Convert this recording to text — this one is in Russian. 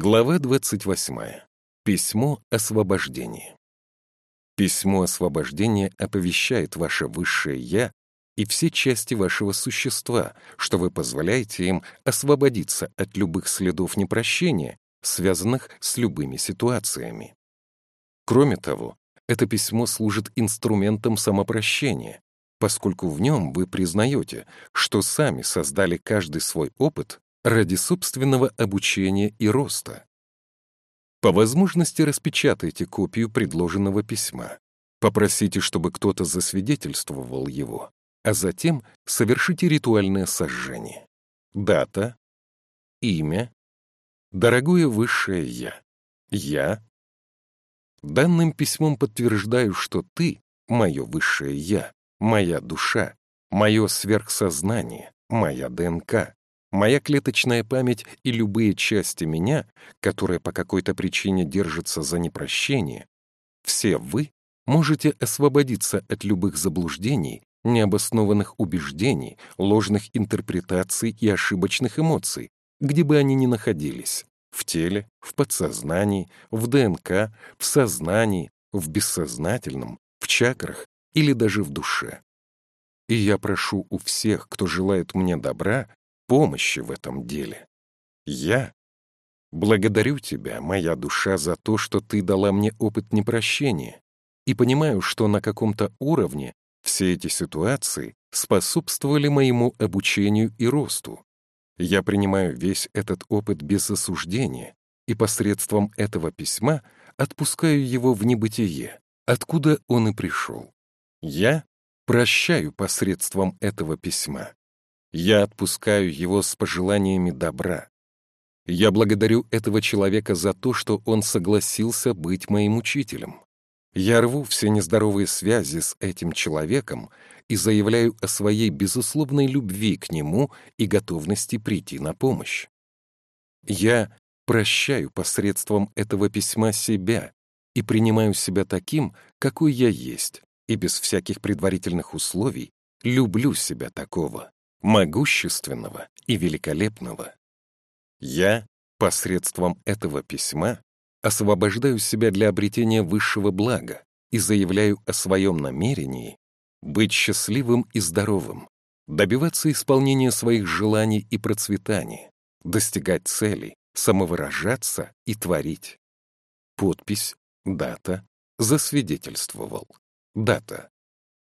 Глава 28. Письмо освобождения. Письмо освобождения оповещает ваше высшее «Я» и все части вашего существа, что вы позволяете им освободиться от любых следов непрощения, связанных с любыми ситуациями. Кроме того, это письмо служит инструментом самопрощения, поскольку в нем вы признаете, что сами создали каждый свой опыт ради собственного обучения и роста. По возможности распечатайте копию предложенного письма. Попросите, чтобы кто-то засвидетельствовал его, а затем совершите ритуальное сожжение. Дата, имя, дорогое высшее Я, Я. Данным письмом подтверждаю, что ты, мое высшее Я, моя душа, мое сверхсознание, моя ДНК, Моя клеточная память и любые части меня, которые по какой-то причине держатся за непрощение, все вы можете освободиться от любых заблуждений, необоснованных убеждений, ложных интерпретаций и ошибочных эмоций, где бы они ни находились — в теле, в подсознании, в ДНК, в сознании, в бессознательном, в чакрах или даже в душе. И я прошу у всех, кто желает мне добра, помощи в этом деле. Я благодарю тебя, моя душа, за то, что ты дала мне опыт непрощения, и понимаю, что на каком-то уровне все эти ситуации способствовали моему обучению и росту. Я принимаю весь этот опыт без осуждения и посредством этого письма отпускаю его в небытие, откуда он и пришел. Я прощаю посредством этого письма. Я отпускаю его с пожеланиями добра. Я благодарю этого человека за то, что он согласился быть моим учителем. Я рву все нездоровые связи с этим человеком и заявляю о своей безусловной любви к нему и готовности прийти на помощь. Я прощаю посредством этого письма себя и принимаю себя таким, какой я есть, и без всяких предварительных условий люблю себя такого могущественного и великолепного. Я, посредством этого письма, освобождаю себя для обретения высшего блага и заявляю о своем намерении быть счастливым и здоровым, добиваться исполнения своих желаний и процветания, достигать целей, самовыражаться и творить. Подпись, дата, засвидетельствовал. Дата